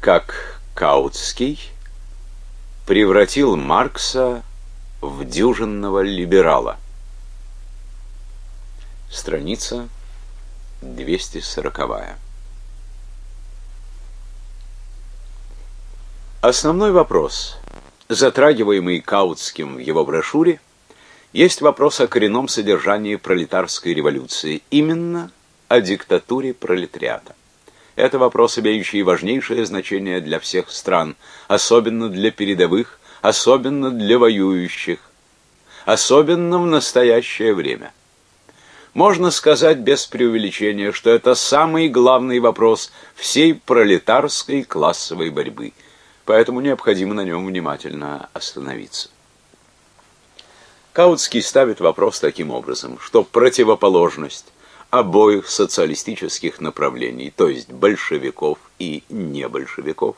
как Каутский превратил Маркса в дюжинного либерала. Страница 240. Основной вопрос, затрагиваемый Каутским в его брошюре, есть вопрос о коренном содержании пролетарской революции, именно о диктатуре пролетариата. Это вопрос, имеющий важнейшее значение для всех стран, особенно для передовых, особенно для воюющих, особенно в настоящее время. Можно сказать без преувеличения, что это самый главный вопрос всей пролетарской классовой борьбы, поэтому необходимо на нем внимательно остановиться. Каутский ставит вопрос таким образом, что противоположность обоих социалистических направлений, то есть большевиков и небольшевиков,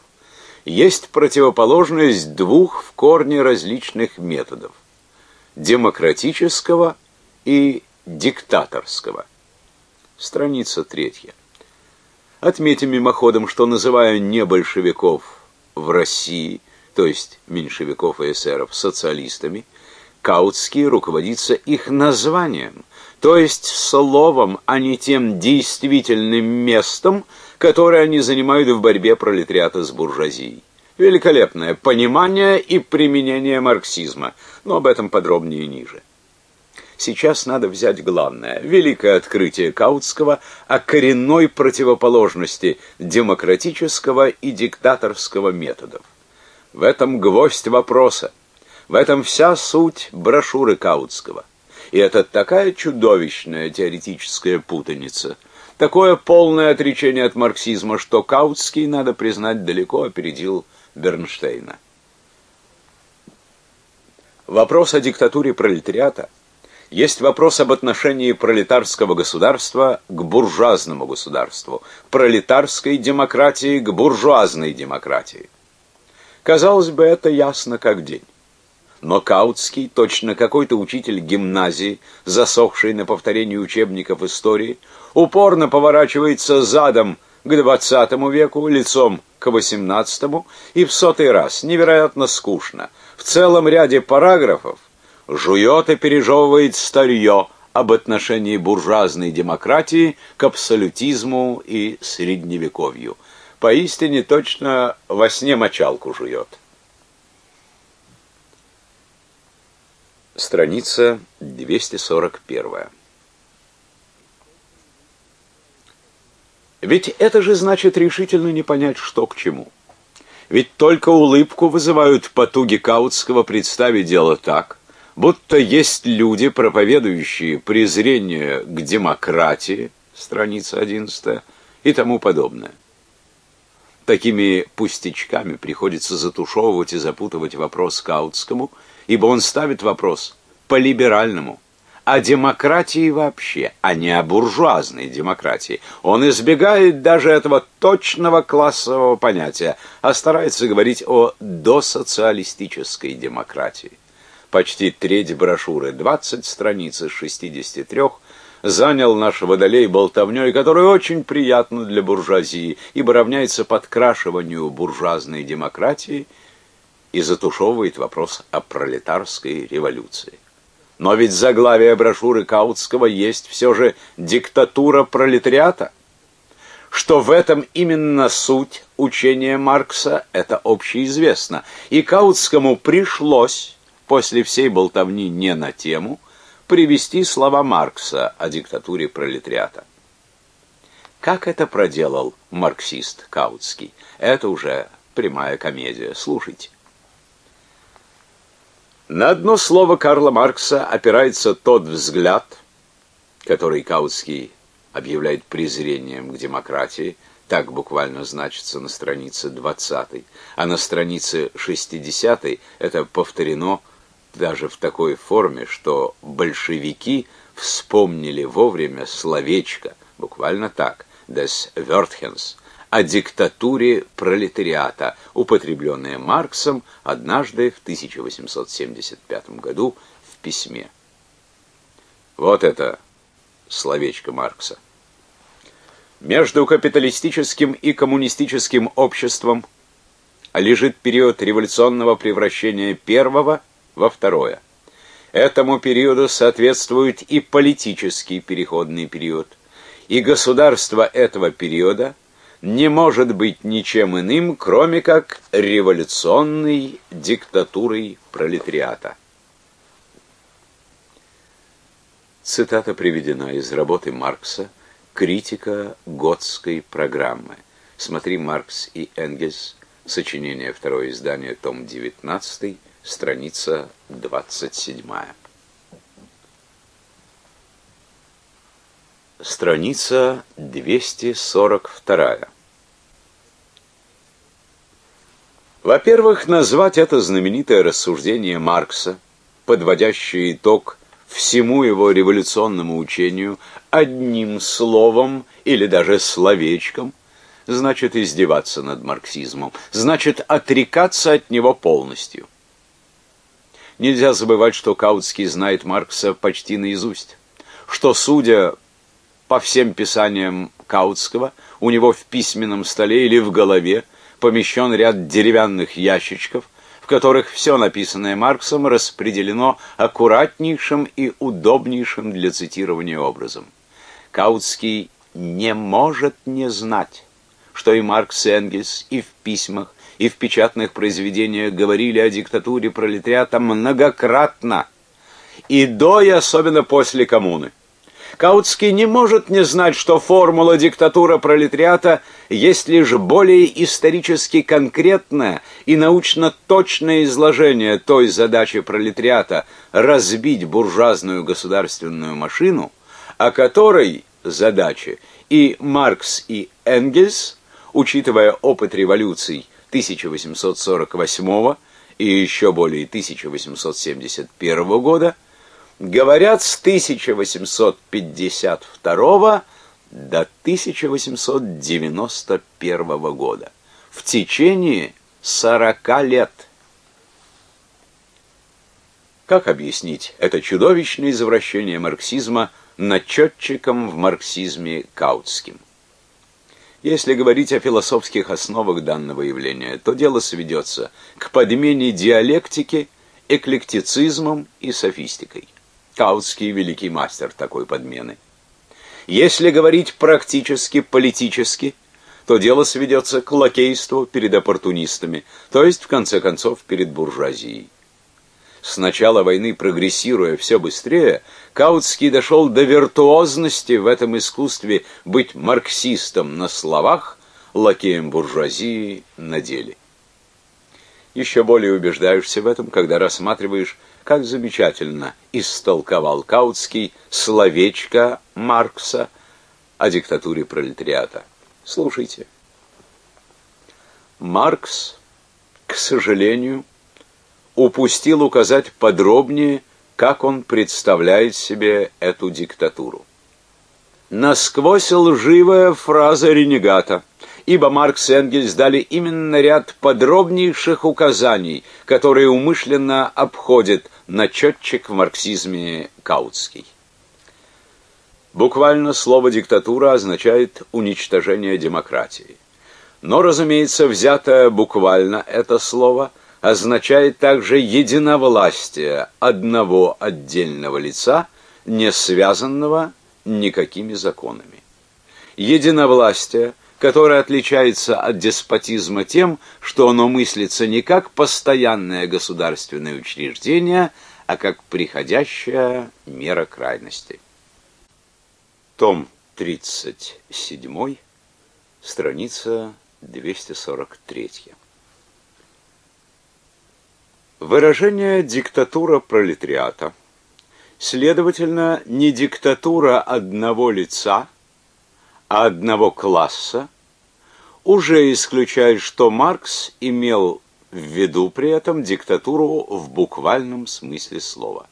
есть противоположность двух в корне различных методов – демократического и диктаторского. Страница третья. Отметим мимоходом, что называя небольшевиков в России, то есть меньшевиков и эсеров, социалистами, Каутский руководится их названием, то есть словом, а не тем действительным местом, которое они занимают в борьбе пролетариата с буржуазией. Великолепное понимание и применение марксизма, но об этом подробнее ниже. Сейчас надо взять главное великое открытие Каутского о коренной противоположности демократического и диктаторского методов. В этом гвоздь вопроса. В этом вся суть брошюры Каутского. И это такая чудовищная теоретическая путаница, такое полное отречение от марксизма, что Каутский, надо признать, далеко опередил Бернштейна. Вопрос о диктатуре пролетариата есть вопрос об отношении пролетарского государства к буржуазному государству, пролетарской демократии к буржуазной демократии. Казалось бы, это ясно как день. Но Каутский, точно какой-то учитель гимназии, засохший на повторении учебников истории, упорно поворачивается задом к XX веку, лицом к XVIII и в сотый раз, невероятно скучно, в целом ряде параграфов, жует и пережевывает старье об отношении буржуазной демократии к абсолютизму и средневековью. Поистине точно во сне мочалку жует. Страница 241. Ведь это же значит решительно не понять, что к чему. Ведь только улыбку вызывают потуги Каутского представить дело так, будто есть люди, проповедующие презрение к демократии, страница 11, и тому подобное. Такими пустячками приходится затушевывать и запутывать вопрос Каутскому – ибо он ставит вопрос по-либеральному, о демократии вообще, а не о буржуазной демократии. Он избегает даже этого точного классового понятия, а старается говорить о досоциалистической демократии. Почти треть брошюры, 20 страниц из 63, занял наш водолей болтовней, который очень приятно для буржуазии, ибо равняется подкрашиванию буржуазной демократии – и затушевывает вопрос о пролетарской революции. Но ведь заглавие брошюры Каутского есть все же диктатура пролетариата. Что в этом именно суть учения Маркса, это общеизвестно. И Каутскому пришлось, после всей болтовни не на тему, привести слова Маркса о диктатуре пролетариата. Как это проделал марксист Каутский? Это уже прямая комедия. Слушайте. На одно слово Карла Маркса опирается тот взгляд, который Каутский объявляет презрением к демократии, так буквально значится на странице 20, а на странице 60 это повторено даже в такой форме, что большевики вспомнили вовремя словечко, буквально так, des Wörtchens, о диктатуре пролетариата, употребленное Марксом однажды в 1875 году в письме. Вот это словечко Маркса. Между капиталистическим и коммунистическим обществом лежит период революционного превращения первого во второе. Этому периоду соответствует и политический переходный период. И государство этого периода не может быть ничем иным, кроме как революционной диктатурой пролетариата. Цитата приведена из работы Маркса «Критика готской программы». Смотри «Маркс и Энгельс», сочинение, второе издание, том 19, страница 27. Страница 242. Во-первых, назвать это знаменитое рассуждение Маркса, подводящее итог всему его революционному учению одним словом или даже словечком, значит издеваться над марксизмом, значит отрекаться от него полностью. Нельзя забывать, что Каутский знает Маркса почти наизусть, что, судя по всем писаниям Каутского, у него в письменном столе или в голове помещен ряд деревянных ящичков, в которых все написанное Марксом распределено аккуратнейшим и удобнейшим для цитирования образом. Каутский не может не знать, что и Маркс и Энгельс и в письмах, и в печатных произведениях говорили о диктатуре пролетариата многократно, и до и особенно после коммуны. Каутский не может не знать, что формула диктатура пролетариата есть лишь более исторически конкретное и научно точное изложение той задачи пролетариата разбить буржуазную государственную машину, о которой задаче и Маркс, и Энгельс, учитывая опыт революций 1848 и еще более 1871 года, говорят с 1852 до 1891 года, в течение 40 лет. Как объяснить это чудовищное извращение марксизма начетчиком в марксизме Каутским? Если говорить о философских основах данного явления, то дело сведется к подмене диалектики эклектицизмом и софистикой. Каутский великий мастер такой подмены. Если говорить практически, политически, то дело сведется к лакейству перед оппортунистами, то есть, в конце концов, перед буржуазией. С начала войны прогрессируя все быстрее, Каутский дошел до виртуозности в этом искусстве быть марксистом на словах, лакеем буржуазии на деле. Еще более убеждаешься в этом, когда рассматриваешь, как замечательно истолковал Каутский словечко Маркса о диктатуре пролетариата. Слушайте. Маркс, к сожалению, упустил указать подробнее, как он представляет себе эту диктатуру. Насквозь лживая фраза ренегата, ибо Маркс и Энгельс дали именно ряд подробнейших указаний, которые умышленно обходит начетчик в марксизме Каутский. Буквально слово «диктатура» означает «уничтожение демократии». Но, разумеется, взятое буквально это слово – означает также единовластие одного отдельного лица, не связанного никакими законами. Единовластие, которое отличается от деспотизма тем, что оно мыслится не как постоянное государственное учреждение, а как приходящая мера крайности. Том 37, страница 243. Выражение «диктатура пролетариата» следовательно, не диктатура одного лица, одного класса, уже исключает, что Маркс имел в виду при этом диктатуру в буквальном смысле слова.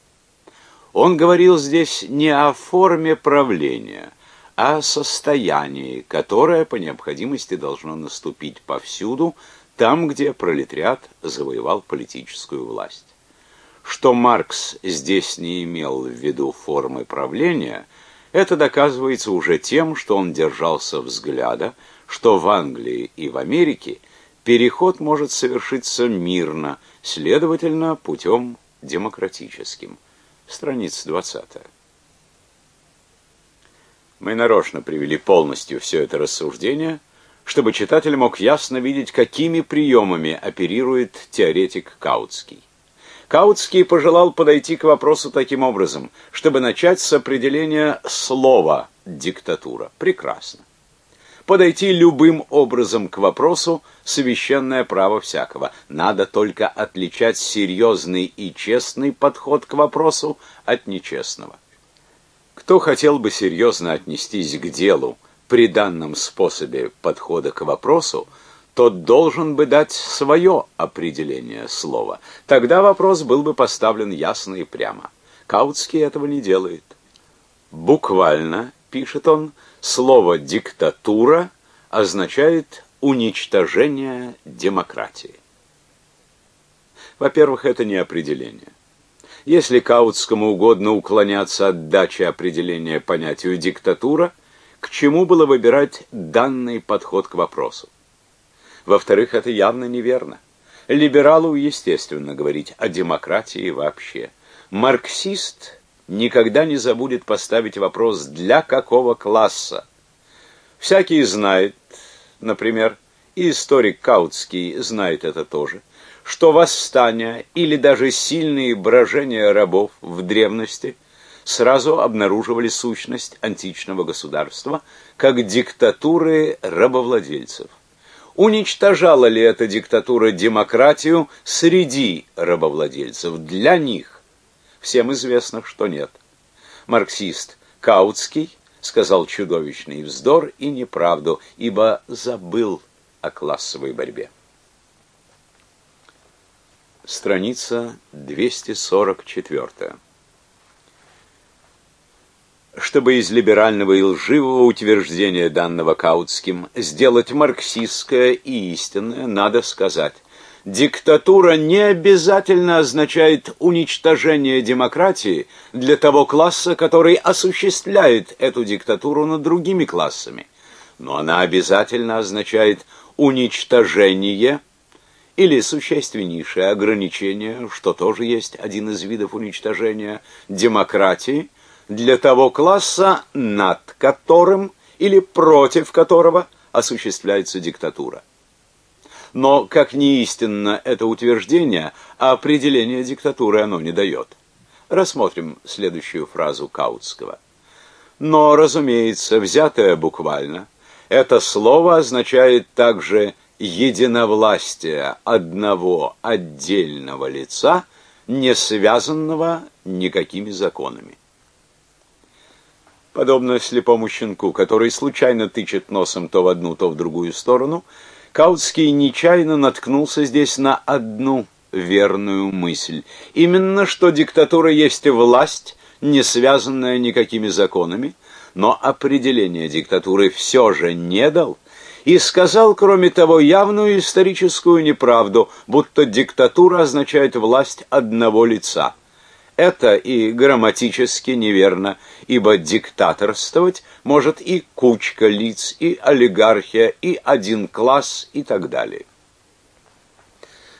Он говорил здесь не о форме правления, а о состоянии, которое по необходимости должно наступить повсюду, там, где пролетариат завоевал политическую власть. Что Маркс здесь не имел в виду формы правления, Это доказывается уже тем, что он держался взгляда, что в Англии и в Америке переход может совершиться мирно, следовательно, путем демократическим. Страница 20. Мы нарочно привели полностью все это рассуждение, чтобы читатель мог ясно видеть, какими приемами оперирует теоретик Каутский. Каутский пожелал подойти к вопросу таким образом, чтобы начать с определения слова «диктатура». Прекрасно. Подойти любым образом к вопросу священное право всякого. Надо только отличать серьезный и честный подход к вопросу от нечестного. Кто хотел бы серьезно отнестись к делу при данном способе подхода к вопросу, тот должен бы дать свое определение слова. Тогда вопрос был бы поставлен ясно и прямо. Каутский этого не делает. Буквально, пишет он, слово «диктатура» означает уничтожение демократии. Во-первых, это не определение. Если Каутскому угодно уклоняться от дачи определения понятию диктатура, к чему было выбирать данный подход к вопросу? Во-вторых, это явно неверно. Либералу, естественно, говорить о демократии вообще. Марксист никогда не забудет поставить вопрос «для какого класса?». Всякий знает, например, и историк Каутский знает это тоже, что восстания или даже сильные брожения рабов в древности сразу обнаруживали сущность античного государства как диктатуры рабовладельцев. Уничтожала ли эта диктатура демократию среди рабовладельцев? Для них всем известно, что нет. Марксист Каутский сказал чудовищный вздор и неправду, ибо забыл о классовой борьбе. Страница 244. Чтобы из либерального и лживого утверждения данного Каутским сделать марксистское и истинное, надо сказать, диктатура не обязательно означает уничтожение демократии для того класса, который осуществляет эту диктатуру над другими классами, но она обязательно означает уничтожение или существеннейшее ограничение, что тоже есть один из видов уничтожения демократии, для того класса, над которым или против которого осуществляется диктатура. Но как не истинно это утверждение, определение диктатуры оно не дает. Рассмотрим следующую фразу Каутского. Но, разумеется, взятое буквально, это слово означает также единовластие одного отдельного лица, не связанного никакими законами. Подобно слепому щенку, который случайно тычет носом то в одну, то в другую сторону, Каутский нечаянно наткнулся здесь на одну верную мысль. Именно что диктатура есть власть, не связанная никакими законами, но определение диктатуры все же не дал и сказал, кроме того, явную историческую неправду, будто диктатура означает власть одного лица. Это и грамматически неверно, ибо диктаторствовать может и кучка лиц, и олигархия, и один класс, и так далее.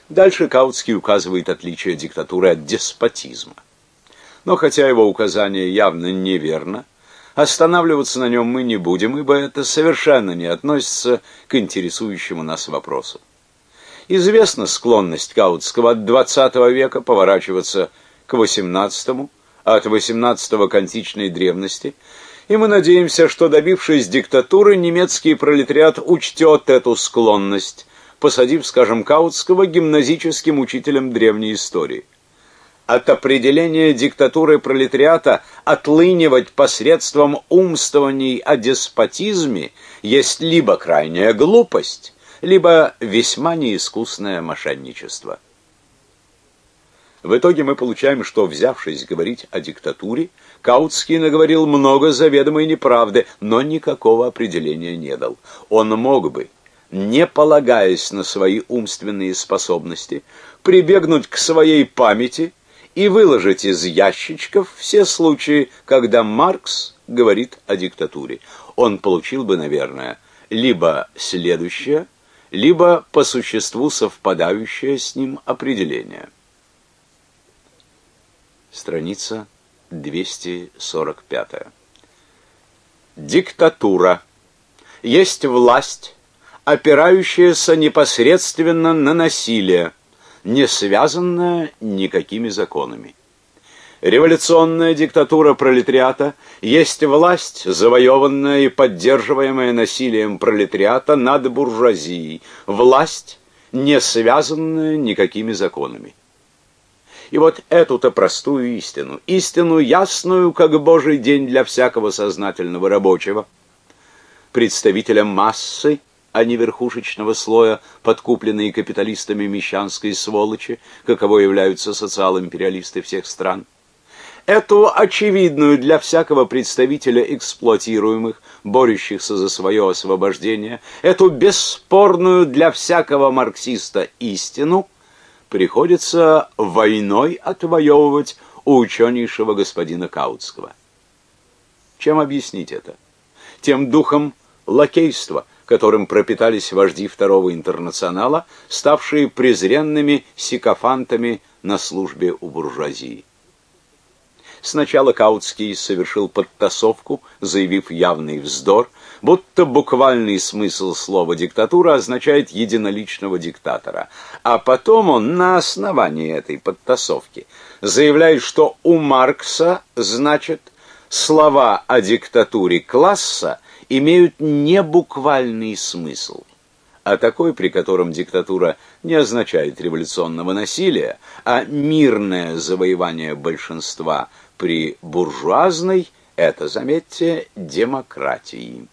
Дальше Каутский указывает отличие диктатуры от деспотизма. Но хотя его указание явно неверно, Останавливаться на нем мы не будем, ибо это совершенно не относится к интересующему нас вопросу. Известна склонность Каутского от XX века поворачиваться к XVIII, а от XVIII к античной древности, и мы надеемся, что, добившись диктатуры, немецкий пролетариат учтет эту склонность, посадив, скажем, Каутского гимназическим учителем древней истории от определения диктатуры пролетариата отлынивать посредством умствований о деспотизме есть либо крайняя глупость, либо весьма неискусное мошенничество. В итоге мы получаем, что, взявшись говорить о диктатуре, Каутский наговорил много заведомой неправды, но никакого определения не дал. Он мог бы, не полагаясь на свои умственные способности, прибегнуть к своей памяти и выложить из ящичков все случаи, когда Маркс говорит о диктатуре. Он получил бы, наверное, либо следующее, либо по существу совпадающее с ним определение. Страница 245. Диктатура есть власть, опирающаяся непосредственно на насилие, не связанная никакими законами. Революционная диктатура пролетариата есть власть, завоеванная и поддерживаемая насилием пролетариата над буржуазией, власть, не связанная никакими законами. И вот эту-то простую истину, истину ясную, как божий день для всякого сознательного рабочего, представителя массы, а не верхушечного слоя, подкупленные капиталистами мещанской сволочи, каково являются социал-империалисты всех стран. Эту очевидную для всякого представителя эксплуатируемых, борющихся за свое освобождение, эту бесспорную для всякого марксиста истину приходится войной отвоевывать у ученейшего господина Каутского. Чем объяснить это? Тем духом лакейства, которым пропитались вожди Второго интернационала, ставшие презренными сикофантами на службе у буржуазии. Сначала Каутский совершил подтасовку, заявив явный вздор, будто буквальный смысл слова «диктатура» означает единоличного диктатора. А потом он на основании этой подтасовки заявляет, что у Маркса, значит, слова о диктатуре класса имеют не буквальный смысл, а такой, при котором диктатура не означает революционного насилия, а мирное завоевание большинства при буржуазной это, заметьте, демократии.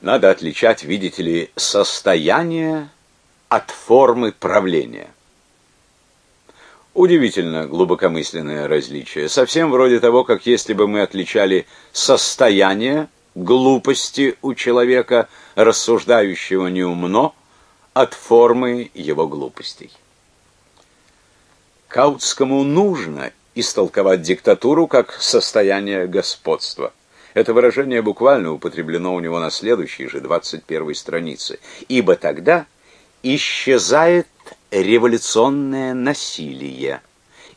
Надо отличать, видите ли, состояние от формы правления. Удивительно глубокомысленное различие, совсем вроде того, как если бы мы отличали состояние глупости у человека, рассуждающего неумно, от формы его глупостей. Каутскому нужно истолковать диктатуру как состояние господства. Это выражение буквально употреблено у него на следующей же 21 странице. Ибо тогда исчезает революционное насилие,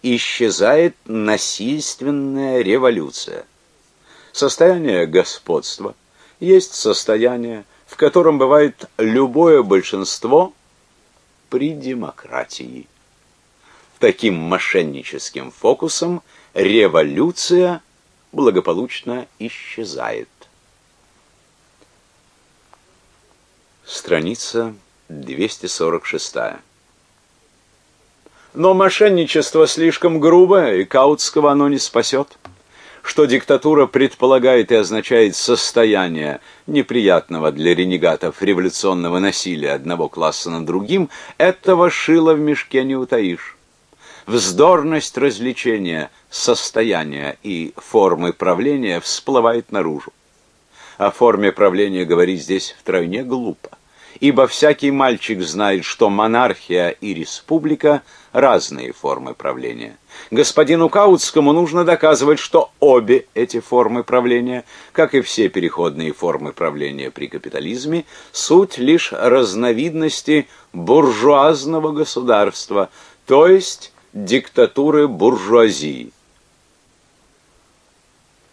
исчезает насильственная революция. Состояние господства есть состояние, в котором бывает любое большинство при демократии. Таким мошенническим фокусом революция благополучно исчезает. Страница 246. Но мошенничество слишком грубое, и Каутского оно не спасет. Что диктатура предполагает и означает состояние неприятного для ренегатов революционного насилия одного класса над другим, этого шила в мешке не утаишь. Вздорность развлечения, состояния и формы правления всплывает наружу. О форме правления говорить здесь втройне глупо ибо всякий мальчик знает, что монархия и республика – разные формы правления. Господину Каутскому нужно доказывать, что обе эти формы правления, как и все переходные формы правления при капитализме, суть лишь разновидности буржуазного государства, то есть диктатуры буржуазии.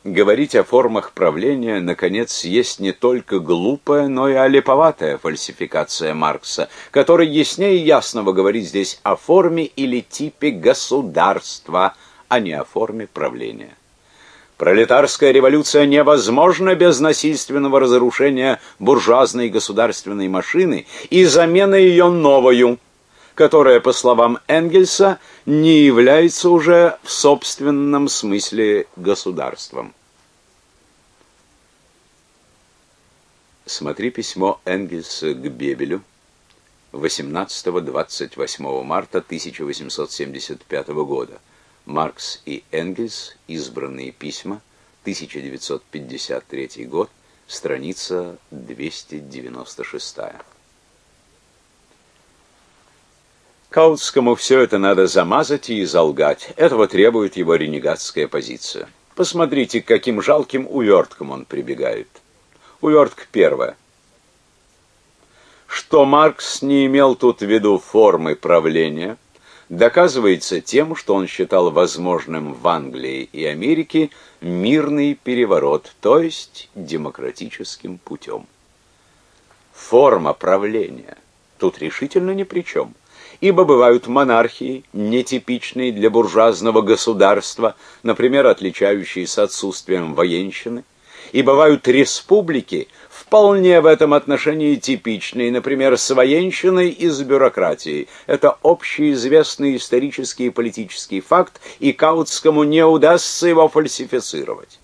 Говорить о формах правления, наконец, есть не только глупая, но и олиповатая фальсификация Маркса, который яснее ясного говорит здесь о форме или типе государства, а не о форме правления. Пролетарская революция невозможна без насильственного разрушения буржуазной государственной машины и замены ее новою, которая, по словам Энгельса, не является уже в собственном смысле государством. Смотри письмо Энгельса к Бебелю 18-28 марта 1875 года. Маркс и Энгельс. Избранные письма. 1953 год. Страница 296. Каутскому все это надо замазать и изолгать. Этого требует его ренегатская позиция. Посмотрите, к каким жалким уверткам он прибегает. Увертка первая. Что Маркс не имел тут в виду формы правления, доказывается тем, что он считал возможным в Англии и Америке мирный переворот, то есть демократическим путем. Форма правления тут решительно ни при чем ибо бывают монархии, нетипичные для буржуазного государства, например, отличающиеся отсутствием военщины, и бывают республики, вполне в этом отношении типичные, например, с военщиной и с бюрократией. Это общеизвестный исторический и политический факт, и Каутскому не удастся его фальсифицировать.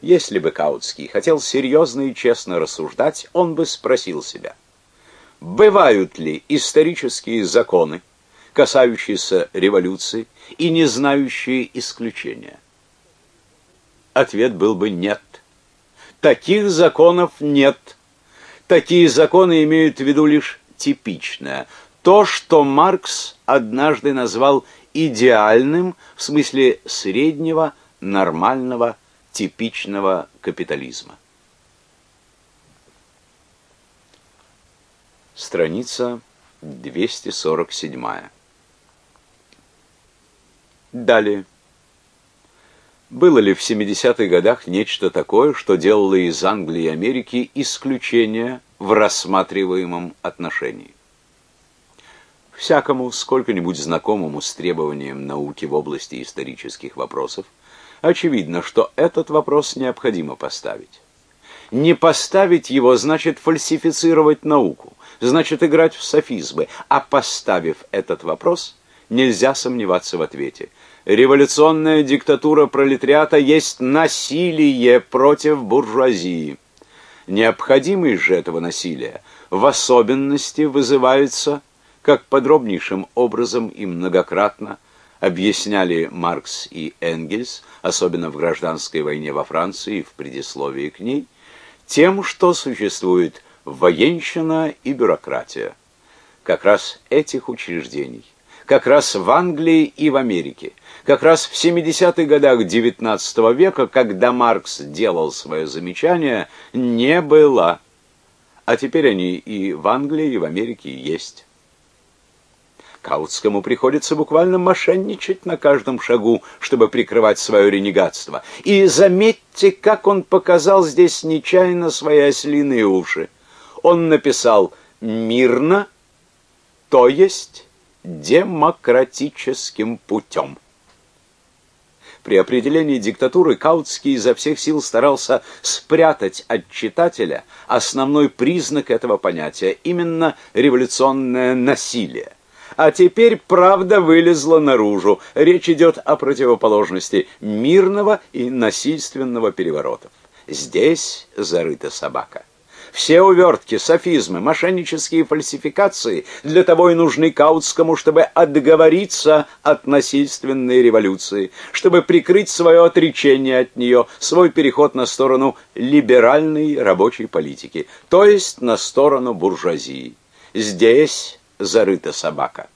Если бы Каутский хотел серьезно и честно рассуждать, он бы спросил себя – бывают ли исторические законы, касающиеся революции и не знающие исключения? Ответ был бы нет. Таких законов нет. Такие законы имеют в виду лишь типичное, то, что Маркс однажды назвал идеальным в смысле среднего, нормального, типичного капитализма. Страница 247. Далее. Было ли в 70-х годах нечто такое, что делало из Англии и Америки исключение в рассматриваемом отношении? Всякому сколько-нибудь знакомому с требованием науки в области исторических вопросов, очевидно, что этот вопрос необходимо поставить. Не поставить его значит фальсифицировать науку значит играть в софизмы, а поставив этот вопрос, нельзя сомневаться в ответе. Революционная диктатура пролетариата есть насилие против буржуазии. Необходимость же этого насилия в особенности вызывается, как подробнейшим образом и многократно объясняли Маркс и Энгельс, особенно в гражданской войне во Франции и в предисловии к ней, тем, что существует военщина и бюрократия. Как раз этих учреждений, как раз в Англии и в Америке, как раз в 70-х годах XIX века, когда Маркс делал свое замечание, не было. А теперь они и в Англии, и в Америке есть. Каутскому приходится буквально мошенничать на каждом шагу, чтобы прикрывать свое ренегатство. И заметьте, как он показал здесь нечаянно свои ослиные уши он написал «мирно», то есть демократическим путем. При определении диктатуры Каутский изо всех сил старался спрятать от читателя основной признак этого понятия, именно революционное насилие. А теперь правда вылезла наружу. Речь идет о противоположности мирного и насильственного переворотов. Здесь зарыта собака. Все увертки, софизмы, мошеннические фальсификации для того и нужны Каутскому, чтобы отговориться от насильственной революции, чтобы прикрыть свое отречение от нее, свой переход на сторону либеральной рабочей политики, то есть на сторону буржуазии. Здесь зарыта собака.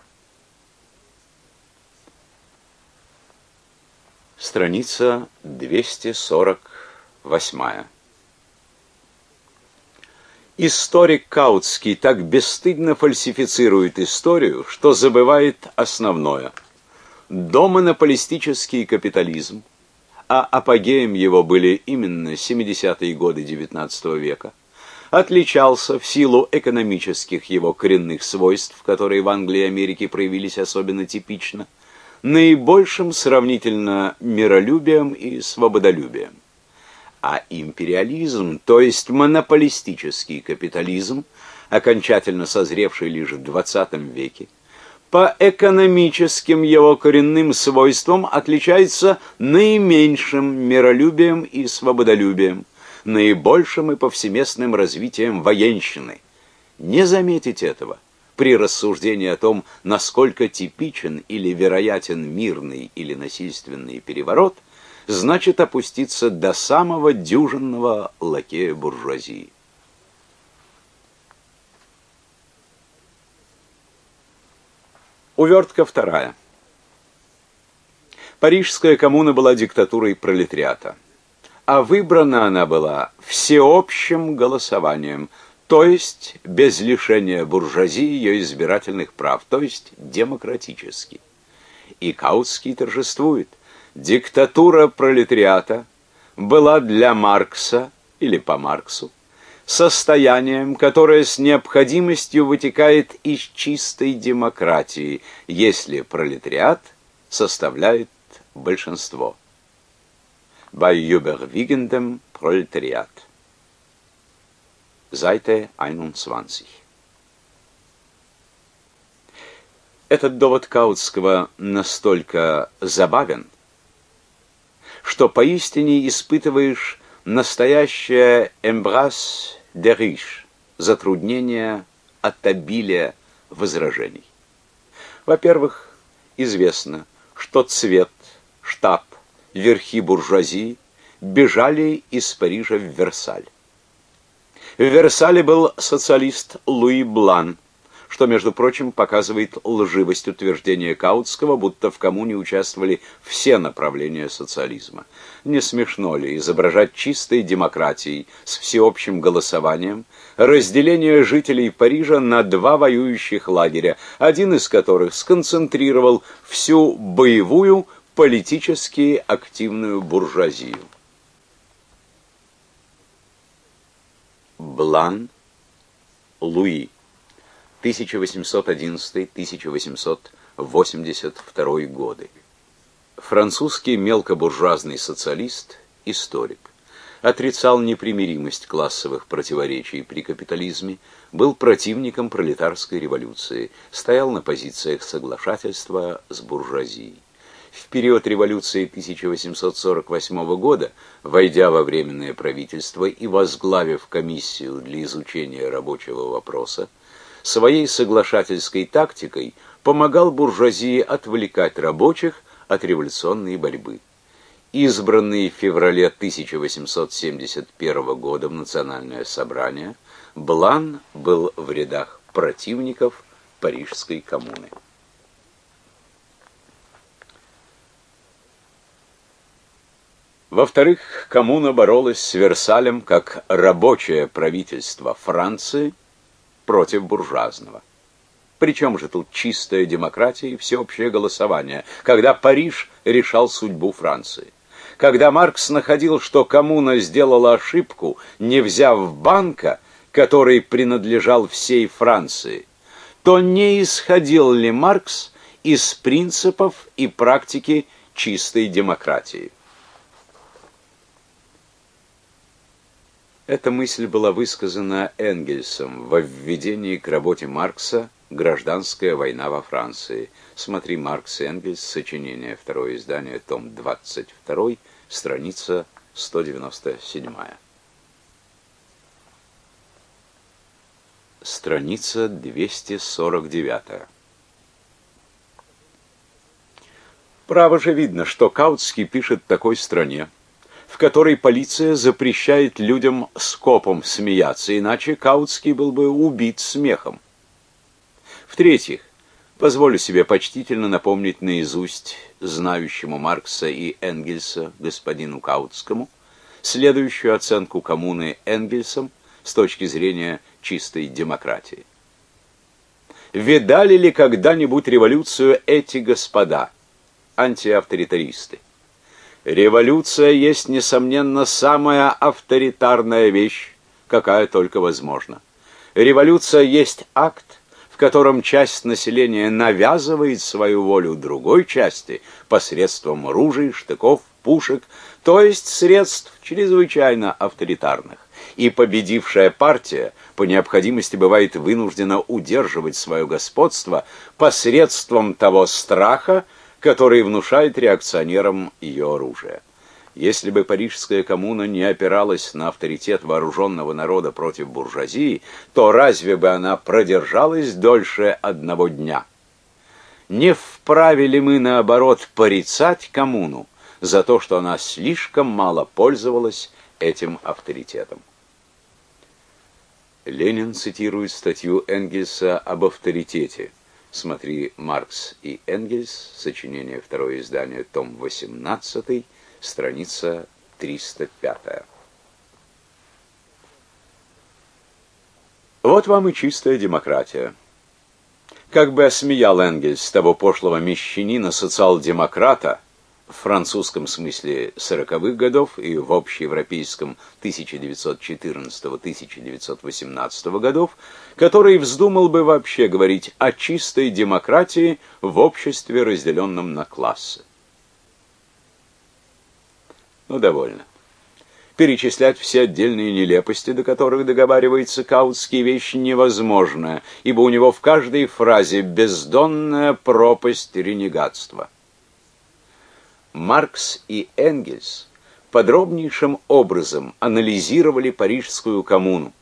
Страница 248. Историк Каутский так бесстыдно фальсифицирует историю, что забывает основное. Домонополистический капитализм, а апогеем его были именно 70-е годы XIX века, отличался в силу экономических его коренных свойств, которые в Англии и Америке проявились особенно типично, наибольшим сравнительно миролюбием и свободолюбием а империализм, то есть монополистический капитализм, окончательно созревший лишь в XX веке, по экономическим его коренным свойствам отличается наименьшим миролюбием и свободолюбием, наибольшим и повсеместным развитием военщины. Не заметить этого при рассуждении о том, насколько типичен или вероятен мирный или насильственный переворот – значит опуститься до самого дюжинного лакея буржуазии. Увертка вторая. Парижская коммуна была диктатурой пролетариата, а выбрана она была всеобщим голосованием, то есть без лишения буржуазии ее избирательных прав, то есть демократически. И Каутский торжествует. Диктатура пролетариата была для Маркса или по Марксу состоянием, которое с необходимостью вытекает из чистой демократии, если пролетариат составляет большинство. Bei überwiegendem Proletariat. Seite 21. Этот довод Каутского настолько забавен, что поистине испытываешь настоящее эмбрас де риш, затруднение от обилия возражений. Во-первых, известно, что цвет штаб, верхи буржуазии бежали из Парижа в Версаль. В Версале был социалист Луи Блан, что, между прочим, показывает лживость утверждения Каутского, будто в коммуне участвовали все направления социализма. Не смешно ли изображать чистой демократией с всеобщим голосованием разделение жителей Парижа на два воюющих лагеря, один из которых сконцентрировал всю боевую политически активную буржуазию. Блан Луи 1811-1882 годы. Французский мелкобуржуазный социалист, историк. Отрицал непримиримость классовых противоречий при капитализме, был противником пролетарской революции, стоял на позициях соглашательства с буржуазией в период революции 1848 года, войдя во временное правительство и возглавив комиссию для изучения рабочего вопроса, своей соглашательской тактикой помогал буржуазии отвлекать рабочих от революционной борьбы. Избранный в феврале 1871 года в Национальное собрание, Блан был в рядах противников Парижской коммуны. Во-вторых, коммуна боролась с Версалем как рабочее правительство Франции против буржуазного. Причем же тут чистая демократия и всеобщее голосование, когда Париж решал судьбу Франции. Когда Маркс находил, что коммуна сделала ошибку, не взяв банка, который принадлежал всей Франции, то не исходил ли Маркс из принципов и практики чистой демократии? Эта мысль была высказана Энгельсом во введении к работе Маркса «Гражданская война во Франции». Смотри Маркс и Энгельс, сочинение, второе издание, том 22, страница 197. Страница 249. Право же видно, что Каутский пишет такой стране, в которой полиция запрещает людям скопом смеяться, иначе Каутский был бы убит смехом. В-третьих, позволю себе почтительно напомнить наизусть знающему Маркса и Энгельса господину Каутскому следующую оценку коммуны Энгельсом с точки зрения чистой демократии. Видали ли когда-нибудь революцию эти господа, антиавторитаристы? Революция есть, несомненно, самая авторитарная вещь, какая только возможна. Революция есть акт, в котором часть населения навязывает свою волю другой части посредством ружей, штыков, пушек, то есть средств чрезвычайно авторитарных. И победившая партия по необходимости бывает вынуждена удерживать свое господство посредством того страха, который внушает реакционерам ее оружие. Если бы парижская коммуна не опиралась на авторитет вооруженного народа против буржуазии, то разве бы она продержалась дольше одного дня? Не вправе ли мы, наоборот, порицать коммуну за то, что она слишком мало пользовалась этим авторитетом? Ленин цитирует статью Энгельса об авторитете – Смотри «Маркс и Энгельс», сочинение, второе издание, том 18, страница 305. Вот вам и чистая демократия. Как бы осмеял Энгельс того пошлого мещанина, социал-демократа, в французском смысле 40-х годов и в общеевропейском 1914-1918 годов, который вздумал бы вообще говорить о чистой демократии в обществе, разделенном на классы. Ну, довольно. Перечислять все отдельные нелепости, до которых договаривается Каутский, вещь невозможная, ибо у него в каждой фразе бездонная пропасть ренегатства. Маркс и Энгельс подробнейшим образом анализировали Парижскую коммуну,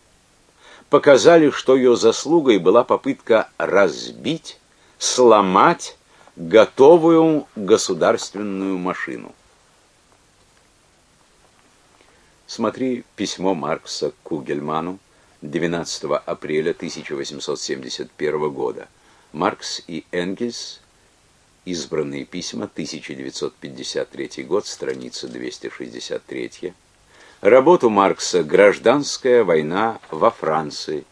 показали, что ее заслугой была попытка разбить, сломать готовую государственную машину. Смотри письмо Маркса к Кугельману 12 апреля 1871 года. Маркс и Энгельс. Избранные письма, 1953 год, страница 263. Работу Маркса «Гражданская война во Франции».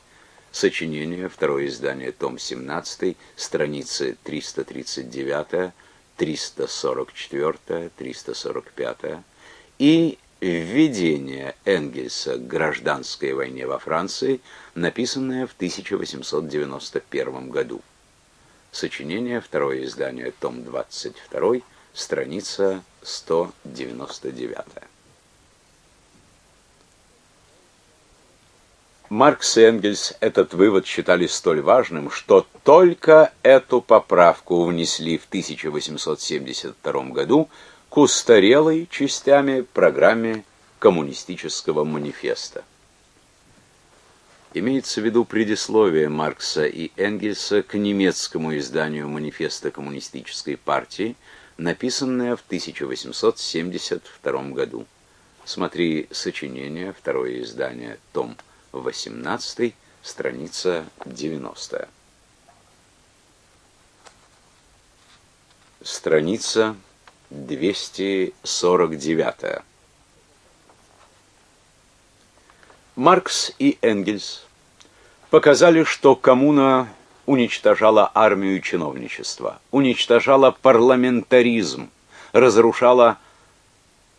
Сочинение, второе издание, том 17, страницы 339, 344, 345 и Введение Энгельса к гражданской войне во Франции, написанное в 1891 году. Сочинение, второе издание, том 22, страница 199. Маркс и Энгельс этот вывод считали столь важным, что только эту поправку внесли в 1872 году к устарелой частями программе коммунистического манифеста. Имеется в виду предисловие Маркса и Энгельса к немецкому изданию манифеста коммунистической партии, написанное в 1872 году. Смотри сочинение, второе издание, том 18, страница 90. Страница 249. Маркс и Энгельс показали, что коммуна уничтожала армию и чиновничество, уничтожала парламентаризм, разрушала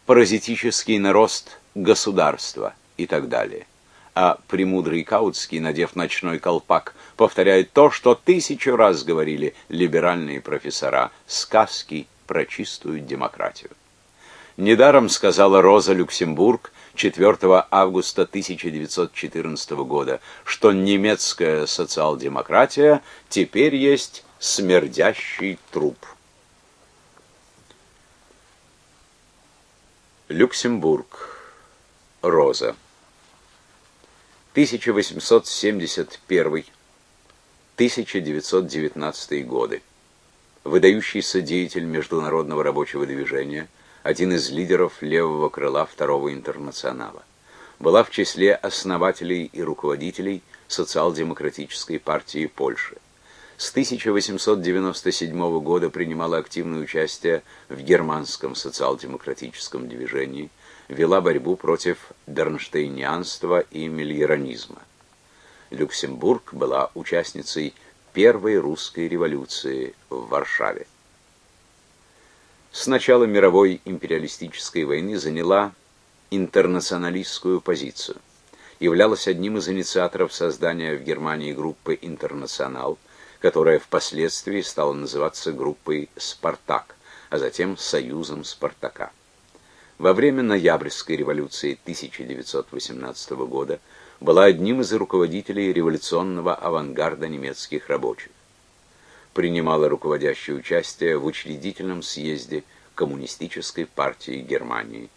паразитический нарост государства и так далее. А премудрый Каутский, надев ночной колпак, повторяет то, что тысячу раз говорили либеральные профессора – сказки – про чистую демократию. Недаром сказала Роза Люксембург 4 августа 1914 года, что немецкая социал-демократия теперь есть смердящий труп. Люксембург. Роза. 1871-1919 годы выдающийся деятель международного рабочего движения, один из лидеров левого крыла Второго интернационала. Была в числе основателей и руководителей социал-демократической партии Польши. С 1897 года принимала активное участие в германском социал-демократическом движении, вела борьбу против бернштейнианства и мильеранизма. Люксембург была участницей Первой русской революции в Варшаве. С начала мировой империалистической войны заняла интернационалистскую позицию. Являлась одним из инициаторов создания в Германии группы «Интернационал», которая впоследствии стала называться группой «Спартак», а затем «Союзом Спартака». Во время Ноябрьской революции 1918 года была одним из руководителей революционного авангарда немецких рабочих. Принимала руководящее участие в учредительном съезде Коммунистической партии Германии.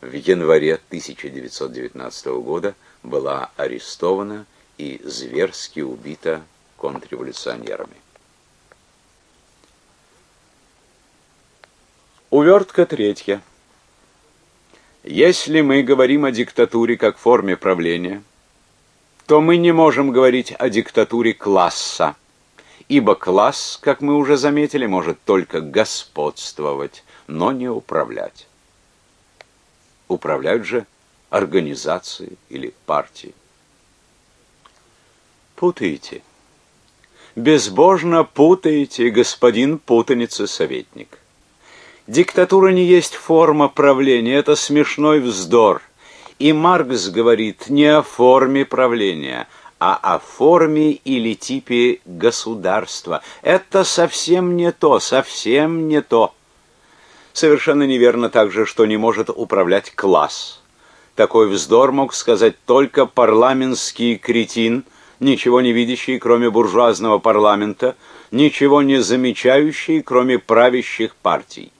В январе 1919 года была арестована и зверски убита контрреволюционерами. Увертка третья. Если мы говорим о диктатуре как форме правления, то мы не можем говорить о диктатуре класса, ибо класс, как мы уже заметили, может только господствовать, но не управлять. Управляют же организации или партии. Путаете. Безбожно путаете, господин путаница-советник. Диктатура не есть форма правления, это смешной вздор. И Маркс говорит не о форме правления, а о форме или типе государства. Это совсем не то, совсем не то. Совершенно неверно также, что не может управлять класс. Такой вздор мог сказать только парламентский кретин – ничего не видящий, кроме буржуазного парламента, ничего не замечающий, кроме правящих партий.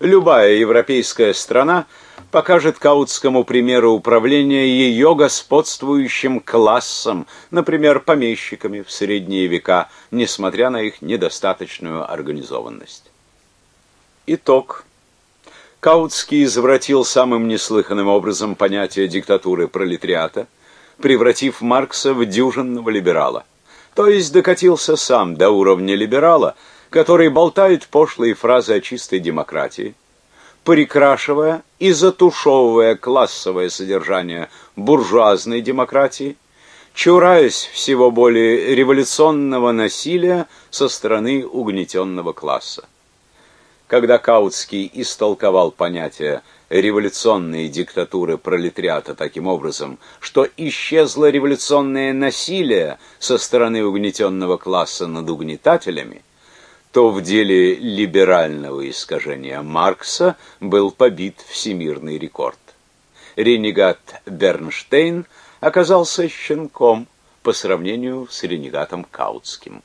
Любая европейская страна покажет каутскому примеру управления ее господствующим классом, например, помещиками в средние века, несмотря на их недостаточную организованность. Итог. Каутский извратил самым неслыханным образом понятие диктатуры пролетариата – превратив Маркса в дюжинного либерала. То есть докатился сам до уровня либерала, который болтает пошлые фразы о чистой демократии, прикрашивая и затушевывая классовое содержание буржуазной демократии, чураясь всего более революционного насилия со стороны угнетенного класса. Когда Каутский истолковал понятие революционные диктатуры пролетариата таким образом, что исчезло революционное насилие со стороны угнетенного класса над угнетателями, то в деле либерального искажения Маркса был побит всемирный рекорд. Ренегат Бернштейн оказался щенком по сравнению с ренегатом Каутским.